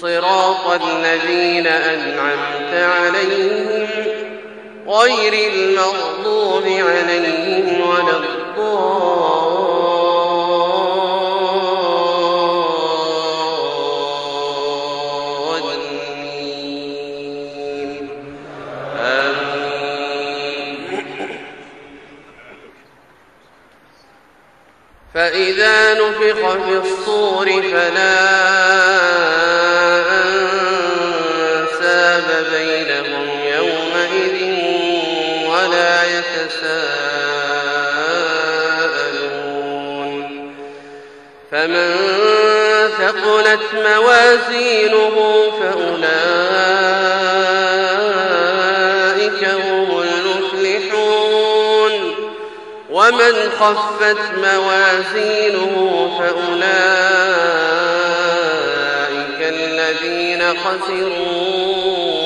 صراط الذين أنعمت عليهم غير المغضوب عليهم ولا الضالين. آمين. فإذا نفخ في الصور فلا يتساءلون. فمن ثقلت موازينه فأولئك هم المفلحون. ومن خفت موازينه فأولئك الذين خسروا.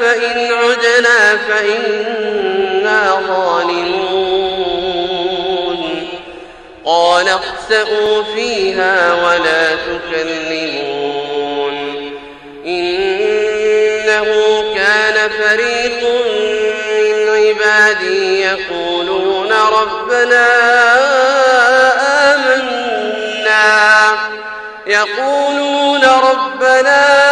فإن عدنا فإنا ظالمون. قال اخسئوا فيها ولا تكلمون. إنه كان فريق من عبادي يقولون ربنا آمنا. يقولون ربنا آمنا